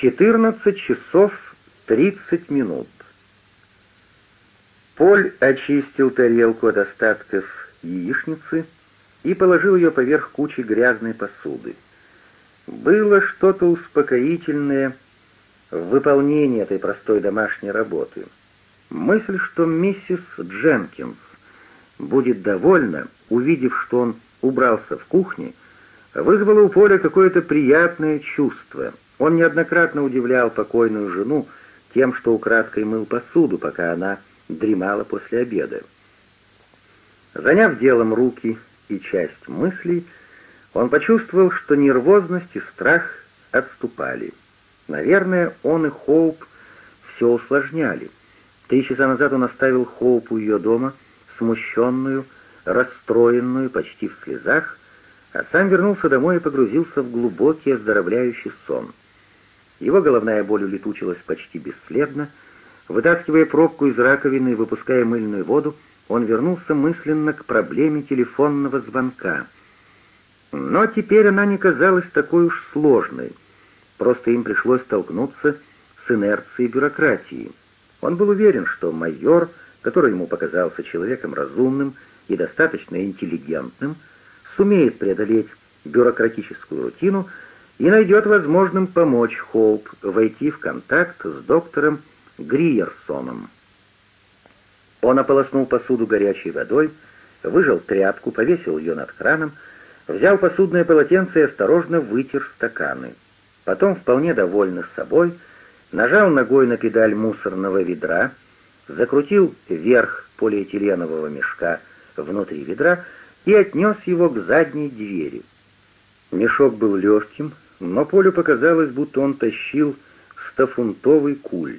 14 часов 30 минут. Поль очистил тарелку от остатков яичницы и положил ее поверх кучи грязной посуды. Было что-то успокоительное в выполнении этой простой домашней работы. Мысль, что миссис Дженкинс будет довольна, увидев, что он убрался в кухне, вызвала у Поля какое-то приятное чувство — он неоднократно удивлял покойную жену тем, что украдкой мыл посуду, пока она дремала после обеда. Заняв делом руки и часть мыслей, он почувствовал, что нервозность и страх отступали. Наверное, он и Хоуп все усложняли. Три часа назад он оставил Хоуп у ее дома, смущенную, расстроенную, почти в слезах, а сам вернулся домой и погрузился в глубокий оздоровляющий сон. Его головная боль улетучилась почти бесследно. Вытаскивая пробку из раковины и выпуская мыльную воду, он вернулся мысленно к проблеме телефонного звонка. Но теперь она не казалась такой уж сложной. Просто им пришлось столкнуться с инерцией бюрократии. Он был уверен, что майор, который ему показался человеком разумным и достаточно интеллигентным, сумеет преодолеть бюрократическую рутину, и найдет возможным помочь Хоуп войти в контакт с доктором Гриерсоном. Он ополоснул посуду горячей водой, выжал тряпку, повесил ее над краном, взял посудное полотенце и осторожно вытер стаканы. Потом, вполне довольный собой, нажал ногой на педаль мусорного ведра, закрутил верх полиэтиленового мешка внутри ведра и отнес его к задней двери. Мешок был легким, но Полю показалось, будто он тащил стофунтовый куль.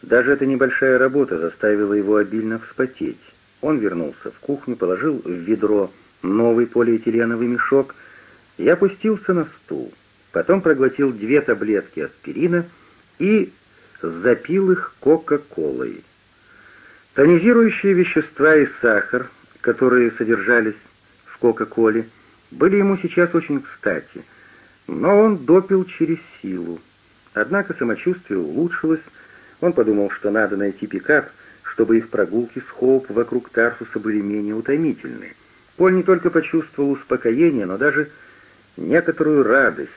Даже эта небольшая работа заставила его обильно вспотеть. Он вернулся в кухню, положил в ведро новый полиэтиленовый мешок и опустился на стул. Потом проглотил две таблетки аспирина и запил их кока-колой. Тонизирующие вещества и сахар, которые содержались в кока-коле, были ему сейчас очень кстати — но он допил через силу. Однако самочувствие улучшилось, он подумал, что надо найти пикап, чтобы их прогулки с Хоуп вокруг Тарсуса были менее утомительны. Поль не только почувствовал успокоение, но даже некоторую радость,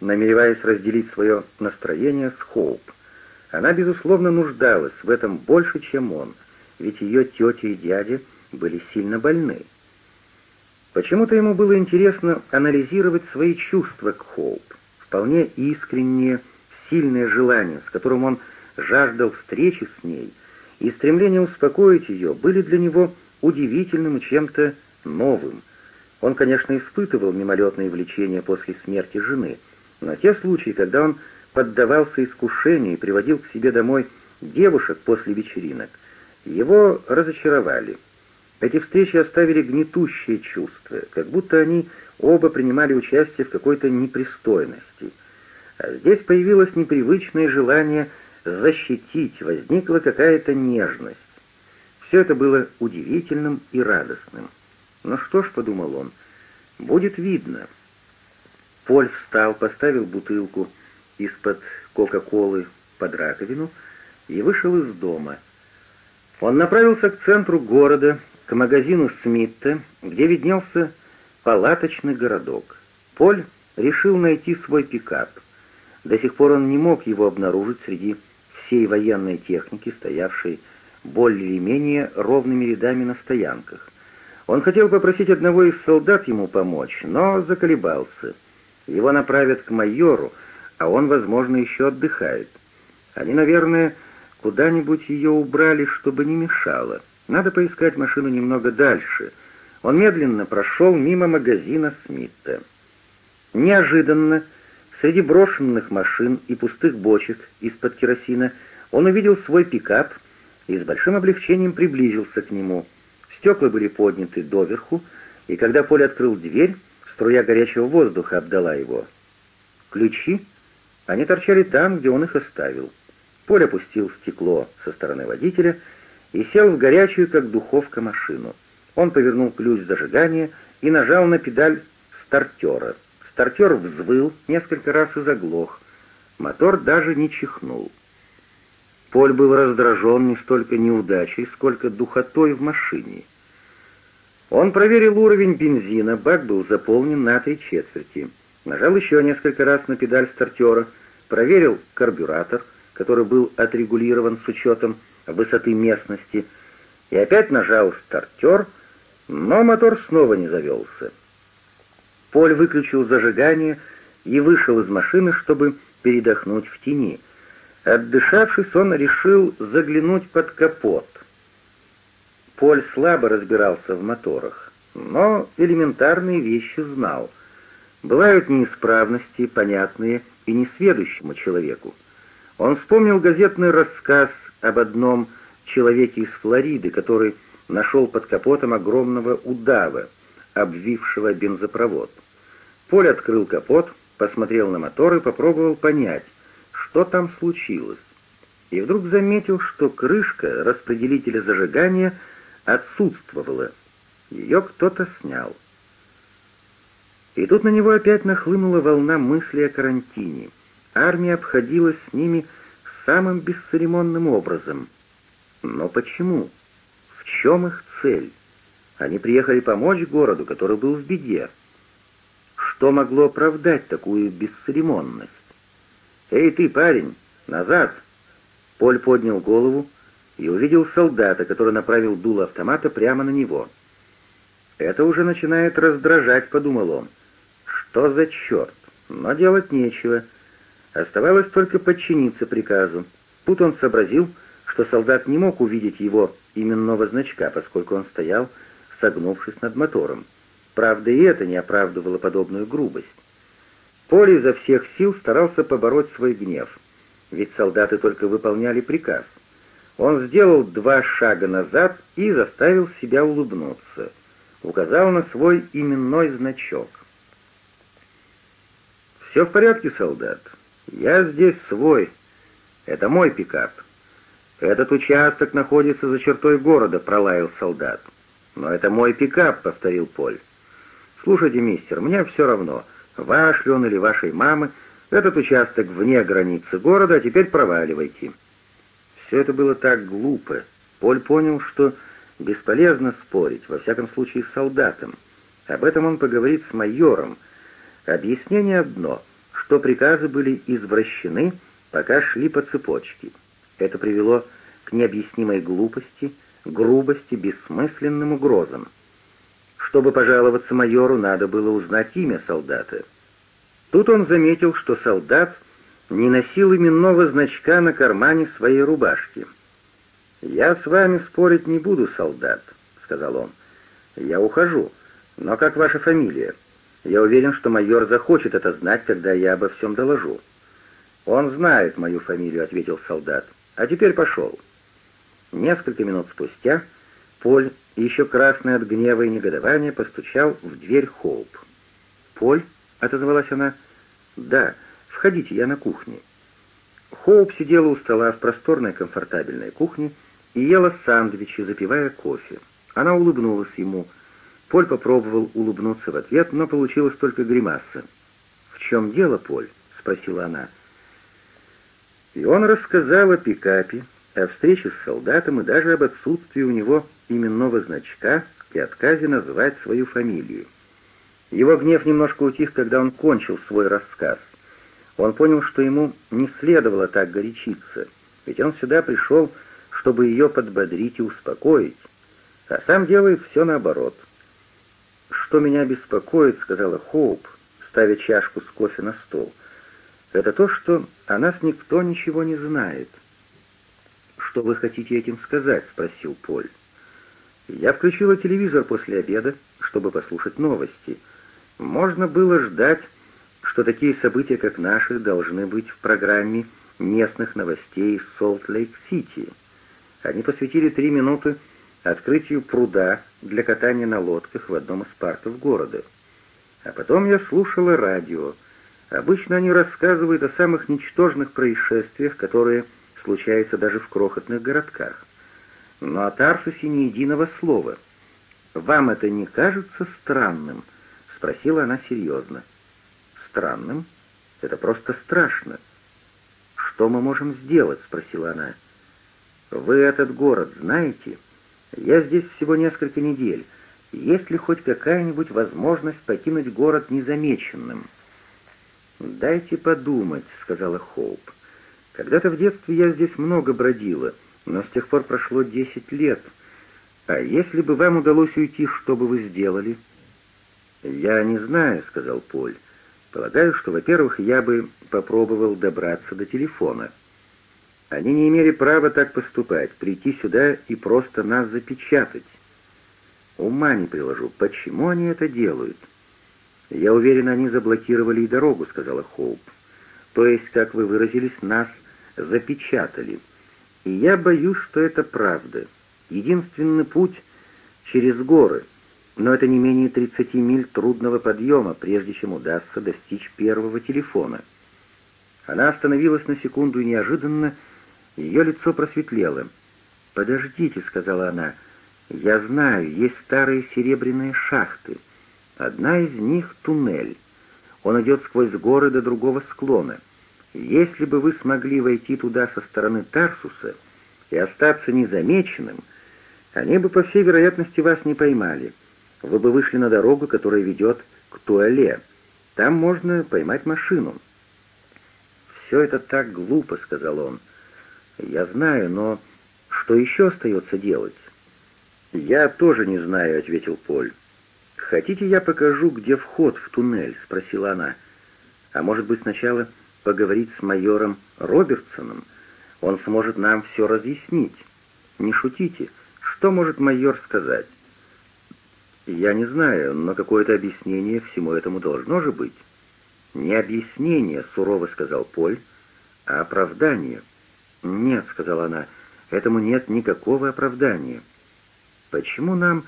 намереваясь разделить свое настроение с Хоуп. Она, безусловно, нуждалась в этом больше, чем он, ведь ее тети и дядя были сильно больны. Почему-то ему было интересно анализировать свои чувства к Хоуп, вполне искреннее, сильное желание, с которым он жаждал встречи с ней, и стремление успокоить ее были для него удивительным и чем-то новым. Он, конечно, испытывал мимолетные влечения после смерти жены, но те случаи, когда он поддавался искушению и приводил к себе домой девушек после вечеринок, его разочаровали. Эти встречи оставили гнетущее чувство, как будто они оба принимали участие в какой-то непристойности. А здесь появилось непривычное желание защитить, возникла какая-то нежность. Все это было удивительным и радостным. «Ну что ж», — подумал он, — «будет видно». Поль встал, поставил бутылку из-под Кока-Колы под раковину и вышел из дома. Он направился к центру города, к магазину Смитта, где виднелся палаточный городок. Поль решил найти свой пикап. До сих пор он не мог его обнаружить среди всей военной техники, стоявшей более или менее ровными рядами на стоянках. Он хотел попросить одного из солдат ему помочь, но заколебался. Его направят к майору, а он, возможно, еще отдыхает. Они, наверное, куда-нибудь ее убрали, чтобы не мешало. Надо поискать машину немного дальше. Он медленно прошел мимо магазина Смита. Неожиданно, среди брошенных машин и пустых бочек из-под керосина, он увидел свой пикап и с большим облегчением приблизился к нему. Стекла были подняты доверху, и когда Поле открыл дверь, струя горячего воздуха обдала его. Ключи? Они торчали там, где он их оставил. Поле опустил стекло со стороны водителя и сел в горячую, как духовка, машину. Он повернул ключ зажигания и нажал на педаль стартера. Стартер взвыл несколько раз и заглох. Мотор даже не чихнул. Поль был раздражен не столько неудачей, сколько духотой в машине. Он проверил уровень бензина, бак был заполнен на три четверти. Нажал еще несколько раз на педаль стартера, проверил карбюратор, который был отрегулирован с учетом высоты местности, и опять нажал стартер, но мотор снова не завелся. Поль выключил зажигание и вышел из машины, чтобы передохнуть в тени. Отдышавшись, он решил заглянуть под капот. Поль слабо разбирался в моторах, но элементарные вещи знал. Бывают неисправности, понятные и несведущему человеку. Он вспомнил газетный рассказ об одном человеке из Флориды, который нашел под капотом огромного удава, обвившего бензопровод. Поль открыл капот, посмотрел на мотор и попробовал понять, что там случилось. И вдруг заметил, что крышка распределителя зажигания отсутствовала. Ее кто-то снял. И тут на него опять нахлынула волна мысли о карантине. Армия обходилась с ними самым бесцеремонным образом. Но почему? В чем их цель? Они приехали помочь городу, который был в беде. Что могло оправдать такую бесцеремонность? «Эй ты, парень, назад!» Поль поднял голову и увидел солдата, который направил дуло автомата прямо на него. «Это уже начинает раздражать», — подумал он. «Что за черт? Но делать нечего». Оставалось только подчиниться приказу. Тут он сообразил, что солдат не мог увидеть его именного значка, поскольку он стоял, согнувшись над мотором. Правда, и это не оправдывало подобную грубость. Поле изо всех сил старался побороть свой гнев, ведь солдаты только выполняли приказ. Он сделал два шага назад и заставил себя улыбнуться. Указал на свой именной значок. «Все в порядке, солдат. «Я здесь свой. Это мой пикап. Этот участок находится за чертой города», — пролаял солдат. «Но это мой пикап», — повторил Поль. «Слушайте, мистер, мне все равно, ваш ли он или вашей мамы, этот участок вне границы города, а теперь проваливайте». Все это было так глупо. Поль понял, что бесполезно спорить, во всяком случае с солдатом. Об этом он поговорит с майором. Объяснение одно — что приказы были извращены, пока шли по цепочке. Это привело к необъяснимой глупости, грубости, бессмысленным угрозам. Чтобы пожаловаться майору, надо было узнать имя солдата. Тут он заметил, что солдат не носил именного значка на кармане своей рубашки. «Я с вами спорить не буду, солдат», — сказал он. «Я ухожу. Но как ваша фамилия?» Я уверен, что майор захочет это знать, когда я обо всем доложу». «Он знает мою фамилию», — ответил солдат. «А теперь пошел». Несколько минут спустя Поль, еще красный от гнева и негодования, постучал в дверь Хоуп. «Поль?» — отозвалась она. «Да, входите, я на кухне». Хоуп сидела у стола в просторной комфортабельной кухне и ела сэндвичи, запивая кофе. Она улыбнулась ему — Поль попробовал улыбнуться в ответ, но получилось только гримаса. «В чем дело, Поль?» — спросила она. И он рассказал о пикапе, о встрече с солдатом и даже об отсутствии у него именного значка и отказе называть свою фамилию. Его гнев немножко утих, когда он кончил свой рассказ. Он понял, что ему не следовало так горячиться, ведь он сюда пришел, чтобы ее подбодрить и успокоить, а сам делает все наоборот — что меня беспокоит», — сказала Хоуп, ставя чашку с кофе на стол, — «это то, что о нас никто ничего не знает». «Что вы хотите этим сказать?» — спросил Поль. «Я включила телевизор после обеда, чтобы послушать новости. Можно было ждать, что такие события, как наши, должны быть в программе местных новостей Солт-Лейк-Сити. Они посвятили три минуты открытию пруда для катания на лодках в одном из парков города. А потом я слушала радио. Обычно они рассказывают о самых ничтожных происшествиях, которые случаются даже в крохотных городках. Но о Тарсусе ни единого слова. «Вам это не кажется странным?» — спросила она серьезно. «Странным? Это просто страшно». «Что мы можем сделать?» — спросила она. «Вы этот город знаете?» Я здесь всего несколько недель. Есть ли хоть какая-нибудь возможность покинуть город незамеченным?» «Дайте подумать», — сказала Хоуп. «Когда-то в детстве я здесь много бродила, но с тех пор прошло десять лет. А если бы вам удалось уйти, что бы вы сделали?» «Я не знаю», — сказал Поль. «Полагаю, что, во-первых, я бы попробовал добраться до телефона». Они не имели права так поступать, прийти сюда и просто нас запечатать. Ума не приложу, почему они это делают? Я уверен, они заблокировали и дорогу, сказала Хоуп. То есть, как вы выразились, нас запечатали. И я боюсь, что это правда. Единственный путь через горы, но это не менее 30 миль трудного подъема, прежде чем удастся достичь первого телефона. Она остановилась на секунду и неожиданно ее лицо просветлело. «Подождите», — сказала она, — «я знаю, есть старые серебряные шахты. Одна из них — туннель. Он идет сквозь горы до другого склона. Если бы вы смогли войти туда со стороны Тарсуса и остаться незамеченным, они бы, по всей вероятности, вас не поймали. Вы бы вышли на дорогу, которая ведет к Туале. Там можно поймать машину». «Все это так глупо», — сказал он. «Я знаю, но что еще остается делать?» «Я тоже не знаю», — ответил Поль. «Хотите, я покажу, где вход в туннель?» — спросила она. «А может быть, сначала поговорить с майором Робертсоном? Он сможет нам все разъяснить. Не шутите. Что может майор сказать?» «Я не знаю, но какое-то объяснение всему этому должно же быть». «Не объяснение», — сурово сказал Поль, — «а оправдание». «Нет», — сказала она, — «этому нет никакого оправдания». «Почему нам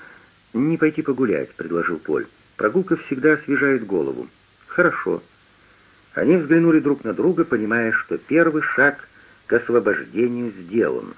не пойти погулять?» — предложил Поль. «Прогулка всегда освежает голову». «Хорошо». Они взглянули друг на друга, понимая, что первый шаг к освобождению сделан.